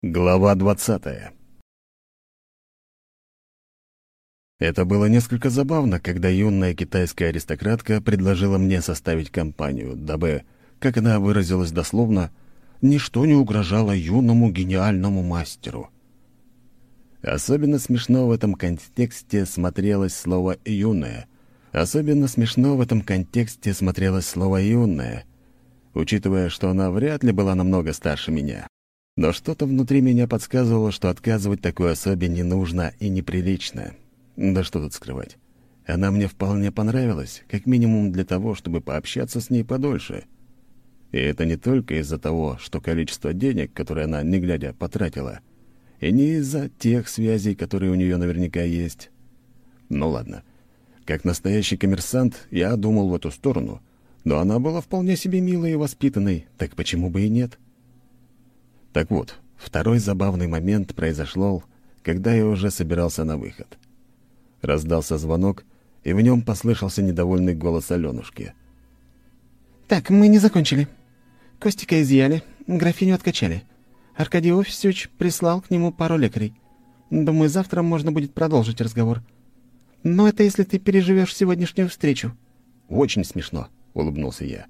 Глава двадцатая Это было несколько забавно, когда юная китайская аристократка предложила мне составить компанию, дабы, как она выразилась дословно, ничто не угрожало юному гениальному мастеру. Особенно смешно в этом контексте смотрелось слово «юное». Особенно смешно в этом контексте смотрелось слово «юное», учитывая, что она вряд ли была намного старше меня. Но что-то внутри меня подсказывало, что отказывать такой особе не нужно и неприлично. Да что тут скрывать. Она мне вполне понравилась, как минимум для того, чтобы пообщаться с ней подольше. И это не только из-за того, что количество денег, которые она, не глядя, потратила, и не из-за тех связей, которые у нее наверняка есть. Ну ладно. Как настоящий коммерсант, я думал в эту сторону, но она была вполне себе милой и воспитанной, так почему бы и нет? — так вот, второй забавный момент произошел, когда я уже собирался на выход. Раздался звонок, и в нем послышался недовольный голос Аленушки. «Так, мы не закончили. Костика изъяли, графиню откачали. Аркадий Офисович прислал к нему пару лекарей. Думаю, завтра можно будет продолжить разговор. Но это если ты переживешь сегодняшнюю встречу». «Очень смешно», — улыбнулся я.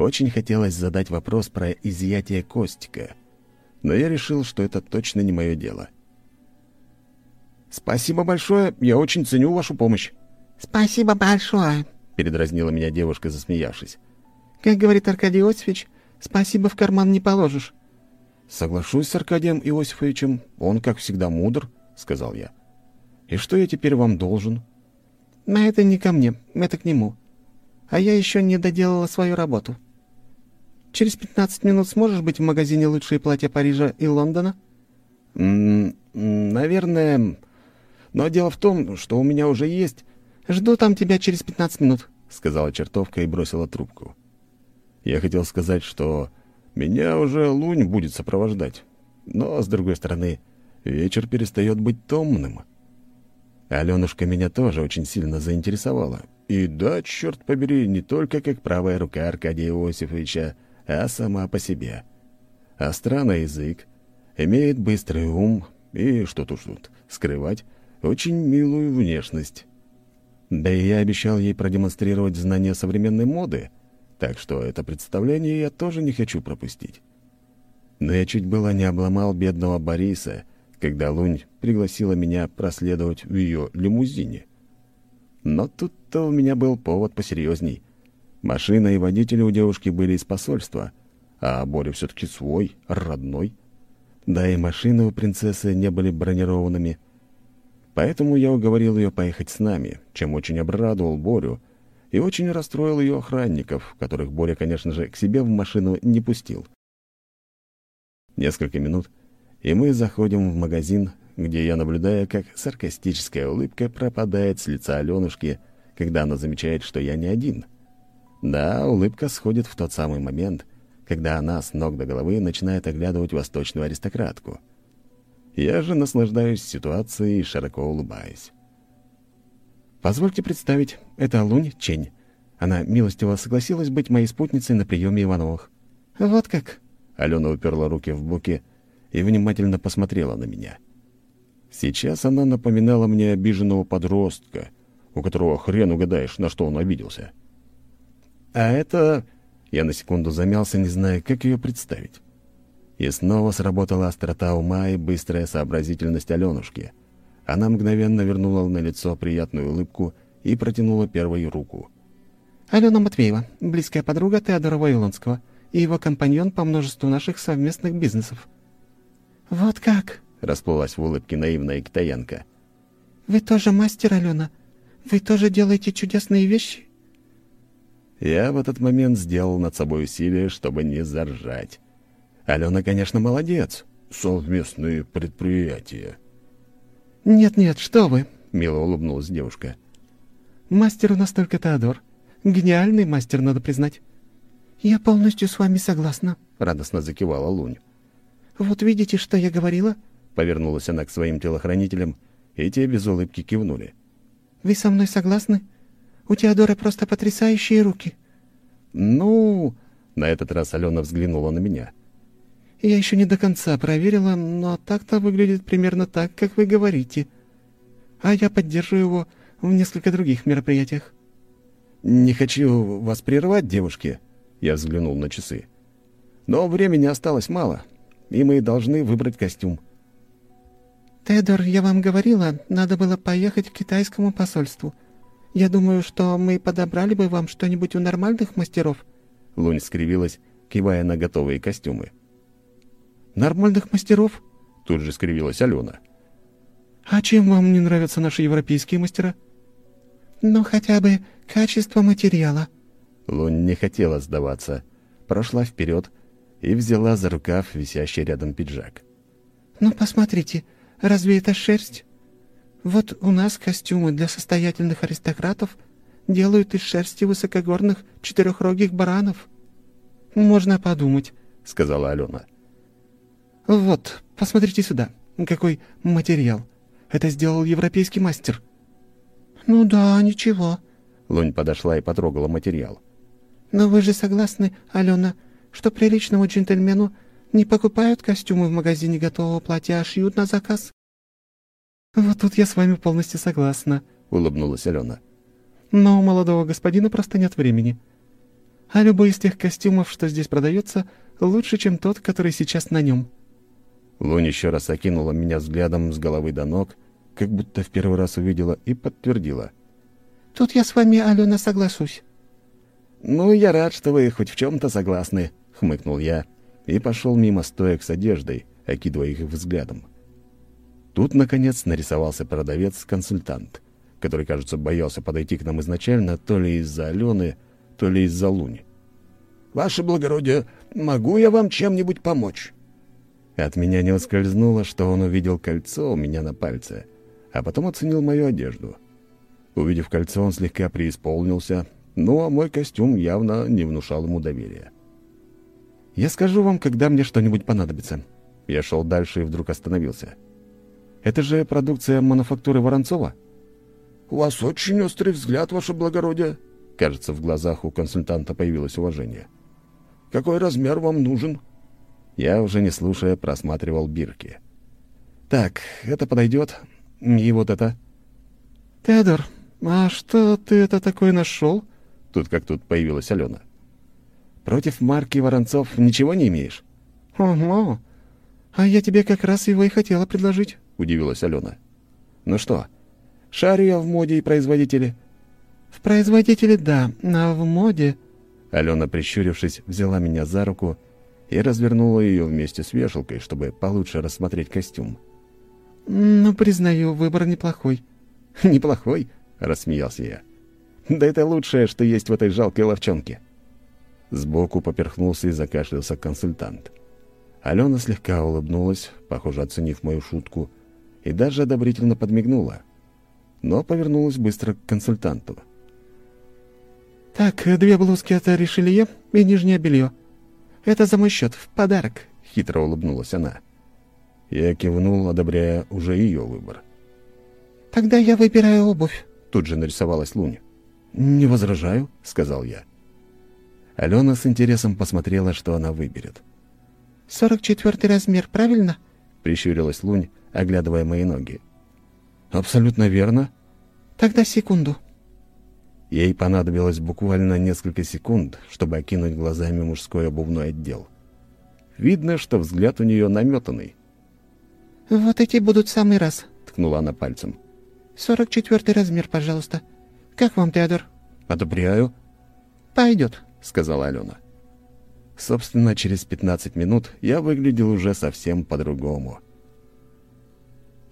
Очень хотелось задать вопрос про изъятие Костика, но я решил, что это точно не мое дело. «Спасибо большое, я очень ценю вашу помощь». «Спасибо большое», — передразнила меня девушка, засмеявшись. «Как говорит Аркадий Иосифович, спасибо в карман не положишь». «Соглашусь с Аркадием Иосифовичем, он, как всегда, мудр», — сказал я. «И что я теперь вам должен?» «На это не ко мне, это к нему а я еще не доделала свою работу. Через 15 минут сможешь быть в магазине «Лучшие платья Парижа и Лондона»?» М «Наверное. Но дело в том, что у меня уже есть...» «Жду там тебя через 15 минут», — сказала чертовка и бросила трубку. Я хотел сказать, что меня уже лунь будет сопровождать. Но, с другой стороны, вечер перестает быть томным. Аленушка меня тоже очень сильно заинтересовала. И да, черт побери, не только как правая рука Аркадия Иосифовича, а сама по себе. Остра на язык, имеет быстрый ум и, что тут тут, скрывать, очень милую внешность. Да и я обещал ей продемонстрировать знания современной моды, так что это представление я тоже не хочу пропустить. Но я чуть было не обломал бедного Бориса, когда Лунь пригласила меня проследовать в ее лимузине. Но тут-то у меня был повод посерьезней. Машина и водители у девушки были из посольства, а Боря все-таки свой, родной. Да и машины у принцессы не были бронированными. Поэтому я уговорил ее поехать с нами, чем очень обрадовал Борю и очень расстроил ее охранников, которых Боря, конечно же, к себе в машину не пустил. Несколько минут, и мы заходим в магазин, где я наблюдаю, как саркастическая улыбка пропадает с лица Аленушки, когда она замечает, что я не один. Да, улыбка сходит в тот самый момент, когда она с ног до головы начинает оглядывать восточную аристократку. Я же наслаждаюсь ситуацией широко улыбаюсь. «Позвольте представить, это Лунь Чень. Она милостиво согласилась быть моей спутницей на приеме Ивановых». «Вот как?» Алена уперла руки в боки и внимательно посмотрела на меня. Сейчас она напоминала мне обиженного подростка, у которого хрен угадаешь, на что он обиделся. А это... Я на секунду замялся, не зная, как ее представить. И снова сработала острота ума и быстрая сообразительность Аленушки. Она мгновенно вернула на лицо приятную улыбку и протянула первую руку. «Алена Матвеева, близкая подруга Теодора Вавилонского и его компаньон по множеству наших совместных бизнесов». «Вот как?» — расплылась в улыбке наивная китаянка. «Вы тоже мастер, Алена? Вы тоже делаете чудесные вещи?» Я в этот момент сделал над собой усилие, чтобы не заржать. Алена, конечно, молодец. Совместные предприятия. «Нет-нет, что вы!» — мило улыбнулась девушка. «Мастер у нас только Теодор. Гениальный мастер, надо признать». «Я полностью с вами согласна», — радостно закивала Лунь. «Вот видите, что я говорила?» Повернулась она к своим телохранителям, и те без улыбки кивнули. «Вы со мной согласны? У Теодора просто потрясающие руки». «Ну...» — на этот раз Алена взглянула на меня. Я еще не до конца проверила, но так-то выглядит примерно так, как вы говорите. А я поддерживаю его в несколько других мероприятиях». «Не хочу вас прервать, девушки», — я взглянул на часы. «Но времени осталось мало, и мы должны выбрать костюм». «Тедор, я вам говорила, надо было поехать к китайскому посольству. Я думаю, что мы подобрали бы вам что-нибудь у нормальных мастеров». Лунь скривилась, кивая на готовые костюмы. «Нормальных мастеров?» Тут же скривилась Алена. «А чем вам не нравятся наши европейские мастера?» «Ну, хотя бы качество материала». Лунь не хотела сдаваться, прошла вперед и взяла за рукав висящий рядом пиджак. «Ну, посмотрите, разве это шерсть? Вот у нас костюмы для состоятельных аристократов делают из шерсти высокогорных четырехрогих баранов. Можно подумать», — сказала Алена. «Вот, посмотрите сюда, какой материал. Это сделал европейский мастер». «Ну да, ничего». Лунь подошла и потрогала материал. «Но вы же согласны, Алена, что приличному джентльмену не покупают костюмы в магазине готового платья, а шьют на заказ?» «Вот тут я с вами полностью согласна», — улыбнулась Алена. «Но у молодого господина просто нет времени. А любой из тех костюмов, что здесь продается, лучше, чем тот, который сейчас на нем». Лунь еще раз окинула меня взглядом с головы до ног, как будто в первый раз увидела и подтвердила. «Тут я с вами, Алена, соглашусь». «Ну, я рад, что вы хоть в чем-то согласны», — хмыкнул я и пошел мимо стоек с одеждой, окидывая их взглядом. Тут, наконец, нарисовался продавец-консультант, который, кажется, боялся подойти к нам изначально то ли из-за Алены, то ли из-за Луни. «Ваше благородие, могу я вам чем-нибудь помочь?» От меня не ускользнуло, что он увидел кольцо у меня на пальце, а потом оценил мою одежду. Увидев кольцо, он слегка преисполнился, ну а мой костюм явно не внушал ему доверия. «Я скажу вам, когда мне что-нибудь понадобится». Я шел дальше и вдруг остановился. «Это же продукция мануфактуры Воронцова?» «У вас очень острый взгляд, ваше благородие». Кажется, в глазах у консультанта появилось уважение. «Какой размер вам нужен?» Я, уже не слушая, просматривал бирки. «Так, это подойдет. И вот это». «Теодор, а что ты это такое нашел?» Тут как тут появилась Алена. «Против марки Воронцов ничего не имеешь?» «Ого! А я тебе как раз его и хотела предложить», — удивилась Алена. «Ну что, шарю я в моде и производителе?» «В производителе — да, а в моде...» Алена, прищурившись, взяла меня за руку и развернула ее вместе с вешалкой, чтобы получше рассмотреть костюм. «Ну, признаю, выбор неплохой». «Неплохой?» — рассмеялся я. «Да это лучшее, что есть в этой жалкой ловчонке». Сбоку поперхнулся и закашлялся консультант. Алена слегка улыбнулась, похоже, оценив мою шутку, и даже одобрительно подмигнула, но повернулась быстро к консультанту. «Так, две блузки от Ришелье и нижнее белье. Это за мой счет, в подарок», — хитро улыбнулась она. Я кивнул, одобряя уже ее выбор. «Тогда я выбираю обувь», — тут же нарисовалась Лунь. «Не возражаю», — сказал я. Алена с интересом посмотрела, что она выберет. «Сорок четвертый размер, правильно?» — прищурилась Лунь, оглядывая мои ноги. «Абсолютно верно». «Тогда секунду». Ей понадобилось буквально несколько секунд, чтобы окинуть глазами мужской обувной отдел. Видно, что взгляд у нее наметанный. «Вот эти будут в самый раз», — ткнула она пальцем. «Сорок четвертый размер, пожалуйста. Как вам, Теодор?» «Одобряю». «Пойдет», — сказала Алена. Собственно, через пятнадцать минут я выглядел уже совсем по-другому.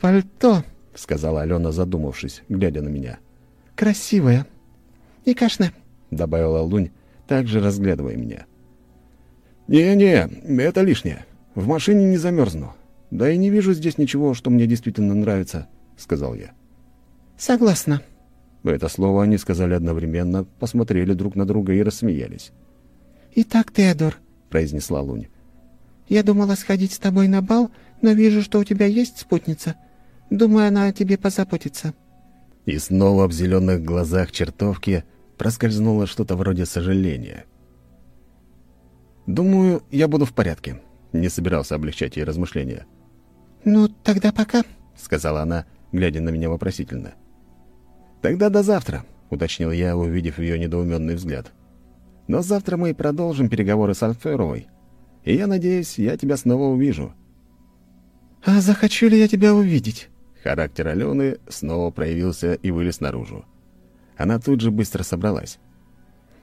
«Пальто», — сказала Алена, задумавшись, глядя на меня. «Красивое», «И кашне», — добавила Лунь, также разглядывая меня. «Не-не, это лишнее. В машине не замерзну. Да и не вижу здесь ничего, что мне действительно нравится», — сказал я. «Согласна». Это слово они сказали одновременно, посмотрели друг на друга и рассмеялись. «Итак, Теодор», — произнесла Лунь. «Я думала сходить с тобой на бал, но вижу, что у тебя есть спутница. Думаю, она о тебе позаботится». И снова в зеленых глазах чертовки проскользнуло что-то вроде сожаления. «Думаю, я буду в порядке. Не собирался облегчать ей размышления. «Ну, тогда пока», — сказала она, глядя на меня вопросительно. «Тогда до завтра», — уточнил я, увидев ее недоуменный взгляд. «Но завтра мы продолжим переговоры с Альферовой, и я надеюсь, я тебя снова увижу». «А захочу ли я тебя увидеть?» Характер Алены снова проявился и вылез наружу. Она тут же быстро собралась.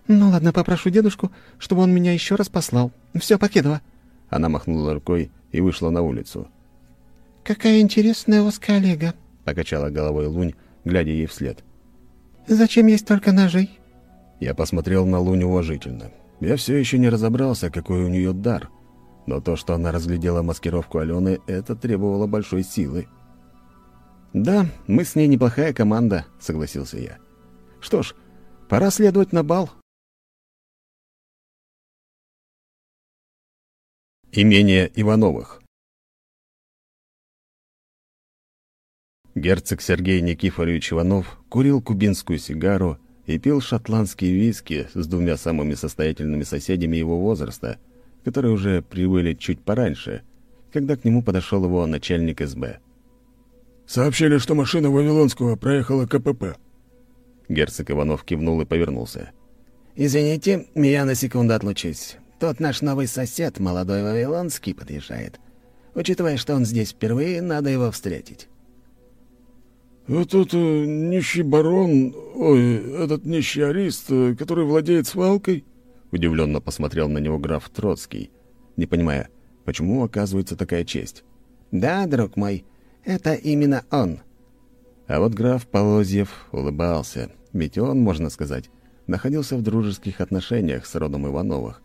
«Ну ладно, попрошу дедушку, чтобы он меня еще раз послал. Все, покедова». Она махнула рукой и вышла на улицу. «Какая интересная у вас коллега», — покачала головой Лунь, глядя ей вслед. «Зачем есть только ножей?» Я посмотрел на Лунь уважительно. Я все еще не разобрался, какой у нее дар. Но то, что она разглядела маскировку Алены, это требовало большой силы. «Да, мы с ней неплохая команда», — согласился я. «Что ж, пора следовать на бал». Имение Ивановых Герцог Сергей Никифорович Иванов курил кубинскую сигару и пил шотландские виски с двумя самыми состоятельными соседями его возраста, которые уже прибыли чуть пораньше, когда к нему подошел его начальник СБ. «Сообщили, что машина Вавилонского проехала КПП». Герцог Иванов кивнул и повернулся. «Извините, я на секунду отлучусь. Тот наш новый сосед, молодой Вавилонский, подъезжает. Учитывая, что он здесь впервые, надо его встретить». «Этот э, нищий барон, ой, этот нищий арист, э, который владеет свалкой?» Удивленно посмотрел на него граф Троцкий, не понимая, почему оказывается такая честь. «Да, друг мой, это именно он». А вот граф Полозьев улыбался, ведь он, можно сказать, находился в дружеских отношениях с родом Ивановых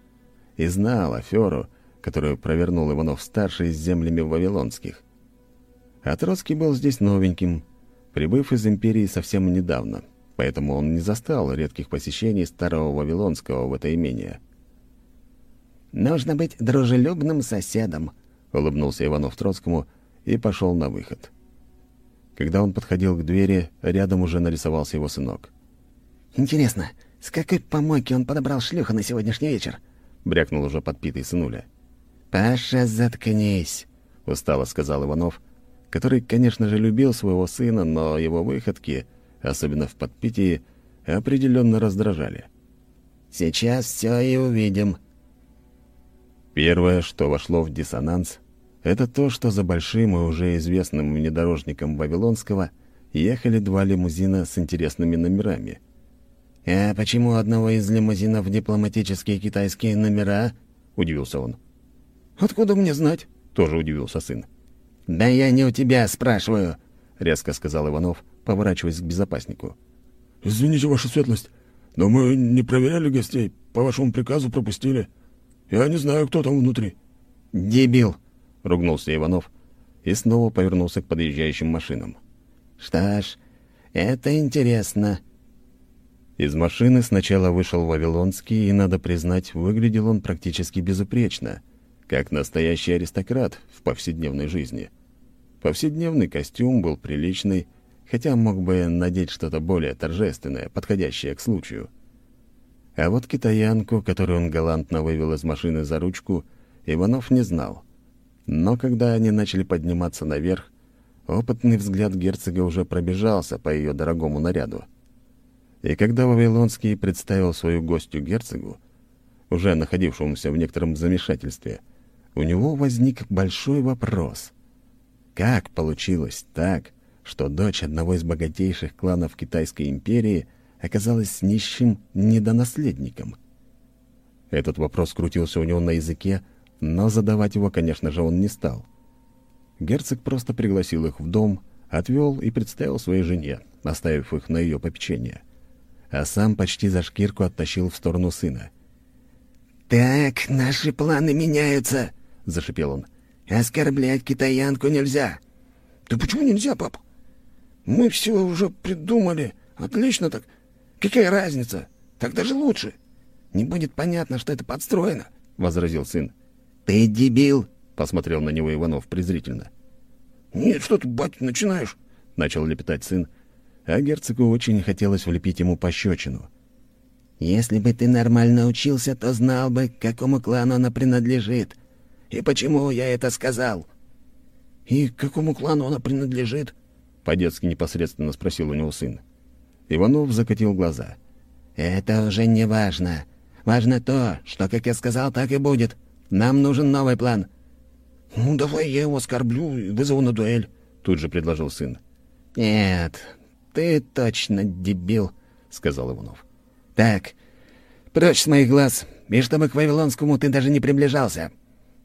и знал аферу, которую провернул Иванов-старший с землями Вавилонских. А Троцкий был здесь новеньким, прибыв из империи совсем недавно, поэтому он не застал редких посещений старого Вавилонского в это имение. «Нужно быть дружелюбным соседом», — улыбнулся Иванов Троцкому и пошел на выход. Когда он подходил к двери, рядом уже нарисовался его сынок. «Интересно, с какой помойки он подобрал шлюха на сегодняшний вечер?» — брякнул уже подпитый сынуля. «Паша, заткнись», — устало сказал Иванов, который, конечно же, любил своего сына, но его выходки, особенно в подпитии, определенно раздражали. «Сейчас все и увидим». Первое, что вошло в диссонанс, это то, что за большим и уже известным внедорожником Вавилонского ехали два лимузина с интересными номерами. «А почему у одного из лимузинов дипломатические китайские номера?» — удивился он. «Откуда мне знать?» — тоже удивился сын. «Да я не у тебя спрашиваю», — резко сказал Иванов, поворачиваясь к безопаснику. «Извините, ваша светлость, но мы не проверяли гостей, по вашему приказу пропустили. Я не знаю, кто там внутри». «Дебил», — ругнулся Иванов и снова повернулся к подъезжающим машинам. «Что ж, это интересно». Из машины сначала вышел Вавилонский, и, надо признать, выглядел он практически безупречно, как настоящий аристократ в повседневной жизни — Повседневный костюм был приличный, хотя мог бы надеть что-то более торжественное, подходящее к случаю. А вот китаянку, которую он галантно вывел из машины за ручку, Иванов не знал. Но когда они начали подниматься наверх, опытный взгляд герцога уже пробежался по ее дорогому наряду. И когда Вавилонский представил свою гостью герцогу, уже находившемуся в некотором замешательстве, у него возник большой вопрос — как получилось так, что дочь одного из богатейших кланов Китайской империи оказалась нищим недонаследником? Этот вопрос крутился у него на языке, но задавать его, конечно же, он не стал. Герцог просто пригласил их в дом, отвел и представил своей жене, оставив их на ее попечение. А сам почти за шкирку оттащил в сторону сына. «Так, наши планы меняются», — зашипел он. Оскорблять китаянку нельзя. Да почему нельзя, пап? Мы все уже придумали. Отлично так. Какая разница? Так даже лучше. Не будет понятно, что это подстроено, — возразил сын. Ты дебил, — посмотрел на него Иванов презрительно. Нет, что ты, батя, начинаешь? — начал лепетать сын, а герцогу очень хотелось влепить ему пощечину. «Если бы ты нормально учился, то знал бы, к какому клану она принадлежит. И почему я это сказал?» «И к какому клану она принадлежит?» — по-детски непосредственно спросил у него сын. Иванов закатил глаза. «Это уже не важно. Важно то, что, как я сказал, так и будет. Нам нужен новый план». «Ну, давай я его оскорблю и вызову на дуэль», — тут же предложил сын. «Нет, ты точно дебил», — сказал Иванов. «Так, прочь с моих глаз, и чтобы к Вавилонскому ты даже не приближался».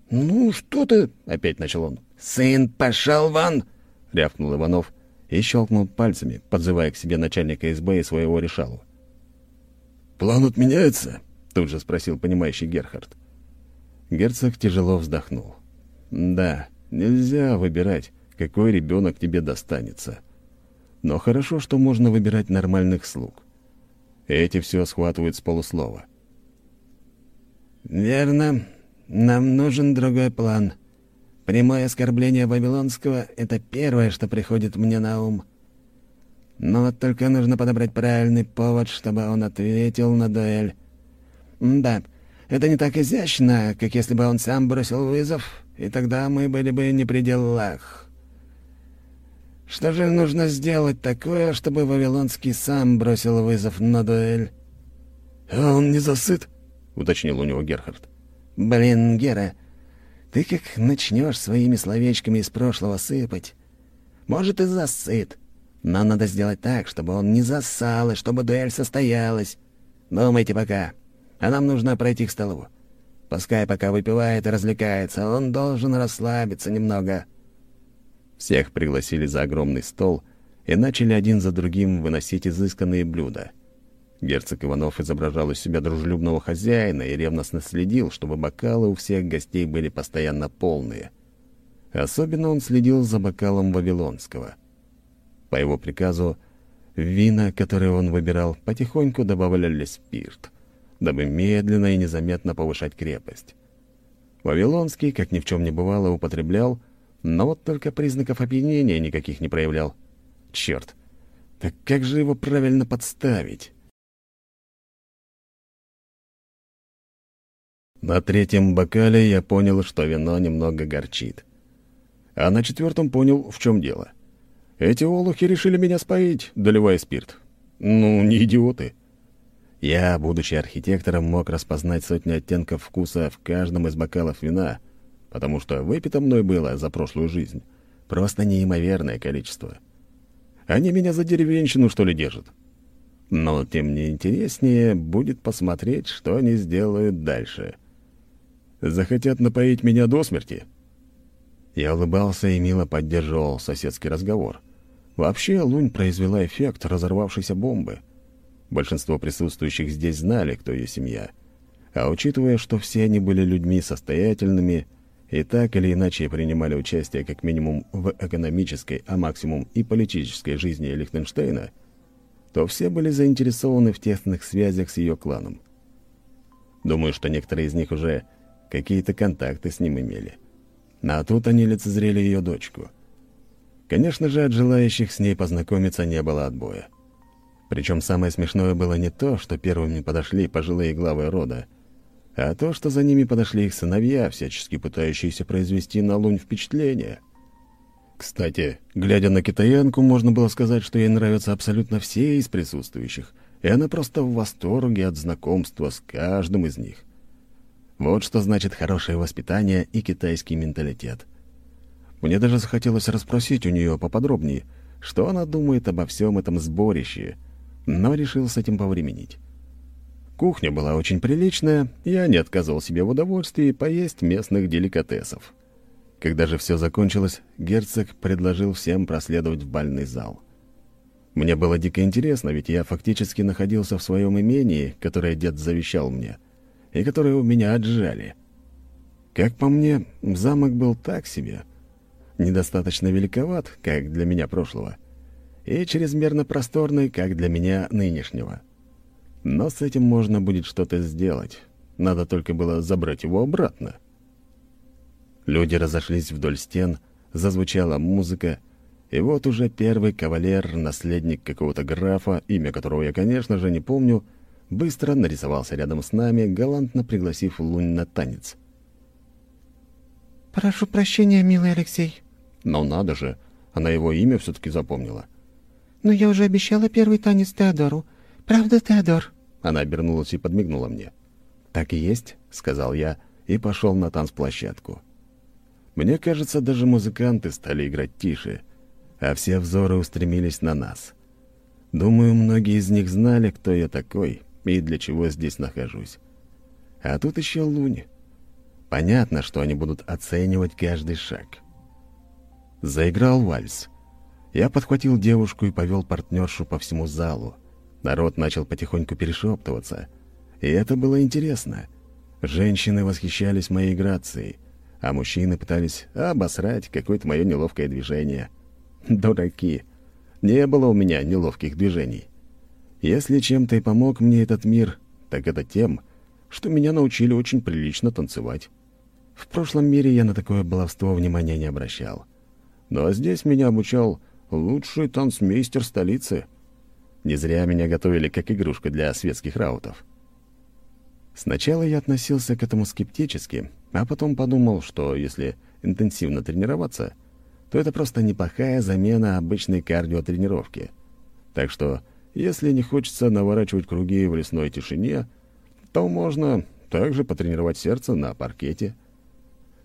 «Ну, что ты?» — опять начал он. «Сын, пошел вон!» — рявкнул Иванов и щелкнул пальцами, подзывая к себе начальника СБ и своего решалу. «План отменяется?» — тут же спросил понимающий Герхард. Герцог тяжело вздохнул. «Да, нельзя выбирать, какой ребенок тебе достанется. Но хорошо, что можно выбирать нормальных слуг. Эти все схватывают с полуслова». «Верно. Нам нужен другой план. Прямое оскорбление Вавилонского — это первое, что приходит мне на ум. Но вот только нужно подобрать правильный повод, чтобы он ответил на дуэль. Да, это не так изящно, как если бы он сам бросил вызов, и тогда мы были бы не при делах. Что же нужно сделать такое, чтобы Вавилонский сам бросил вызов на дуэль? «А он не засыт?» — уточнил у него Герхард. «Блин, Гера, ты как начнешь своими словечками из прошлого сыпать. Может, и засыт. Но надо сделать так, чтобы он не засал, и чтобы дуэль состоялась. Думайте пока. А нам нужно пройти к столу. Пускай пока выпивает и развлекается, он должен расслабиться немного». Всех пригласили за огромный стол и начали один за другим выносить изысканные блюда — Герцог Иванов изображал из себя дружелюбного хозяина и ревностно следил, чтобы бокалы у всех гостей были постоянно полные. Особенно он следил за бокалом Вавилонского. По его приказу, вина, которые он выбирал, потихоньку добавляли спирт, дабы медленно и незаметно повышать крепость. Вавилонский, как ни в чем не бывало, употреблял, но вот только признаков опьянения никаких не проявлял. Черт! Так как же его правильно подставить? На третьем бокале я понял, что вино немного горчит. А на четвертом понял, в чем дело. Эти олухи решили меня споить, доливая спирт. Ну, не идиоты. Я, будучи архитектором, мог распознать сотни оттенков вкуса в каждом из бокалов вина, потому что выпито мной было за прошлую жизнь. Просто неимоверное количество. Они меня за деревенщину, что ли, держат. Но тем не интереснее будет посмотреть, что они сделают дальше — Захотят напоить меня до смерти?» Я улыбался и мило поддерживал соседский разговор. Вообще, лунь произвела эффект разорвавшейся бомбы. Большинство присутствующих здесь знали, кто ее семья. А учитывая, что все они были людьми состоятельными и так или иначе принимали участие как минимум в экономической, а максимум и политической жизни Лихтенштейна, то все были заинтересованы в тесных связях с ее кланом. Думаю, что некоторые из них уже какие-то контакты с ним имели. А тут они лицезрели ее дочку. Конечно же, от желающих с ней познакомиться не было отбоя. Причем самое смешное было не то, что первыми подошли пожилые главы рода, а то, что за ними подошли их сыновья, всячески пытающиеся произвести на лунь впечатление. Кстати, глядя на китаянку, можно было сказать, что ей нравятся абсолютно все из присутствующих, и она просто в восторге от знакомства с каждым из них. Вот что значит хорошее воспитание и китайский менталитет. Мне даже захотелось расспросить у нее поподробнее, что она думает обо всем этом сборище, но решил с этим повременить. Кухня была очень приличная, я не отказывал себе в удовольствии поесть местных деликатесов. Когда же все закончилось, герцог предложил всем проследовать в бальный зал. Мне было дико интересно, ведь я фактически находился в своем имении, которое дед завещал мне — и которые у меня отжали. Как по мне, замок был так себе. Недостаточно великоват, как для меня прошлого, и чрезмерно просторный, как для меня нынешнего. Но с этим можно будет что-то сделать. Надо только было забрать его обратно. Люди разошлись вдоль стен, зазвучала музыка, и вот уже первый кавалер, наследник какого-то графа, имя которого я, конечно же, не помню, — быстро нарисовался рядом с нами, галантно пригласив Лунь на танец. «Прошу прощения, милый Алексей». Но надо же, она его имя все-таки запомнила. «Но я уже обещала первый танец Теодору. Правда, Теодор?» Она обернулась и подмигнула мне. «Так и есть», — сказал я и пошел на танцплощадку. Мне кажется, даже музыканты стали играть тише, а все взоры устремились на нас. Думаю, многие из них знали, кто я такой и для чего здесь нахожусь. А тут еще Луни. Понятно, что они будут оценивать каждый шаг. Заиграл вальс. Я подхватил девушку и повел партнершу по всему залу. Народ начал потихоньку перешептываться. И это было интересно. Женщины восхищались моей грацией, а мужчины пытались обосрать какое-то мое неловкое движение. Дураки. Не было у меня неловких движений. Если чем-то и помог мне этот мир, так это тем, что меня научили очень прилично танцевать. В прошлом мире я на такое баловство внимания не обращал. Но здесь меня обучал лучший танцмейстер столицы. Не зря меня готовили как игрушка для светских раутов. Сначала я относился к этому скептически, а потом подумал, что если интенсивно тренироваться, то это просто неплохая замена обычной кардиотренировки. Так что, если не хочется наворачивать круги в лесной тишине, то можно также потренировать сердце на паркете.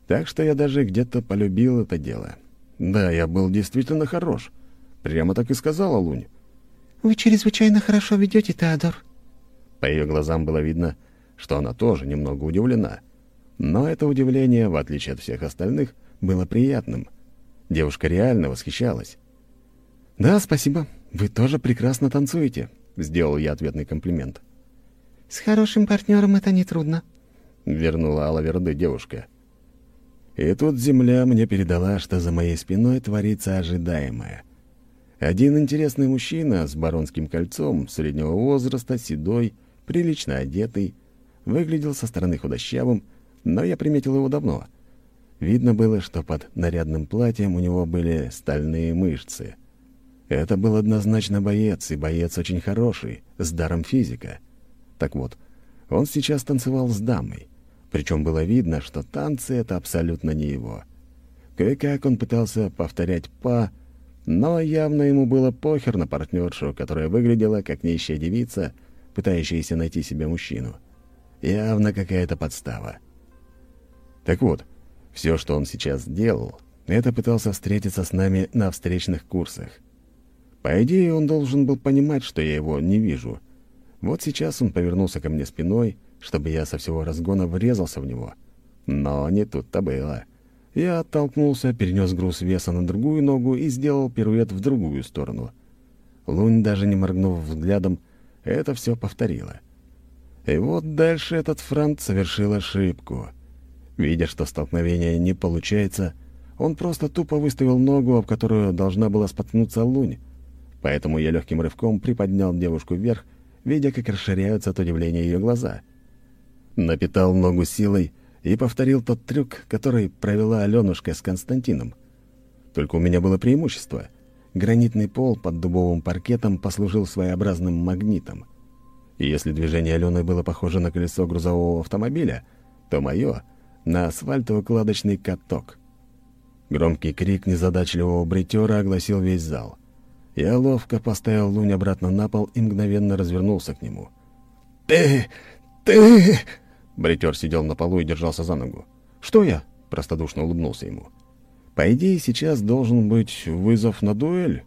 Так что я даже где-то полюбил это дело. Да, я был действительно хорош. Прямо так и сказала Лунь. «Вы чрезвычайно хорошо ведете, Теодор». По ее глазам было видно, что она тоже немного удивлена. Но это удивление, в отличие от всех остальных, было приятным. Девушка реально восхищалась. «Да, спасибо. Вы тоже прекрасно танцуете», — сделал я ответный комплимент. «С хорошим партнером это нетрудно», — вернула Алаверды девушка. И тут земля мне передала, что за моей спиной творится ожидаемое. Один интересный мужчина с баронским кольцом, среднего возраста, седой, прилично одетый, Выглядел со стороны худощавым, но я приметил его давно. Видно было, что под нарядным платьем у него были стальные мышцы. Это был однозначно боец, и боец очень хороший, с даром физика. Так вот, он сейчас танцевал с дамой. Причем было видно, что танцы — это абсолютно не его. Кое-как он пытался повторять «па», но явно ему было похер на партнершу, которая выглядела как нищая девица, пытающаяся найти себе мужчину. Явно какая-то подстава. Так вот, все, что он сейчас делал, это пытался встретиться с нами на встречных курсах. По идее, он должен был понимать, что я его не вижу. Вот сейчас он повернулся ко мне спиной, чтобы я со всего разгона врезался в него. Но не тут-то было. Я оттолкнулся, перенес груз веса на другую ногу и сделал пируэт в другую сторону. Лунь, даже не моргнув взглядом, это все повторила. И вот дальше этот франт совершил ошибку. Видя, что столкновение не получается, он просто тупо выставил ногу, об которую должна была споткнуться лунь. Поэтому я легким рывком приподнял девушку вверх, видя, как расширяются от удивления ее глаза. Напитал ногу силой и повторил тот трюк, который провела Аленушка с Константином. Только у меня было преимущество. Гранитный пол под дубовым паркетом послужил своеобразным магнитом. И если движение Алены было похоже на колесо грузового автомобиля, то мое — на асфальтово-кладочный каток. Громкий крик незадачливого бритера огласил весь зал. Я ловко поставил лунь обратно на пол и мгновенно развернулся к нему. «Ты... ты...» Бритер сидел на полу и держался за ногу. «Что я?» — простодушно улыбнулся ему. «По идее, сейчас должен быть вызов на дуэль».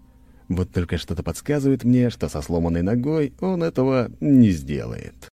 Вот только что-то подсказывает мне, что со сломанной ногой он этого не сделает.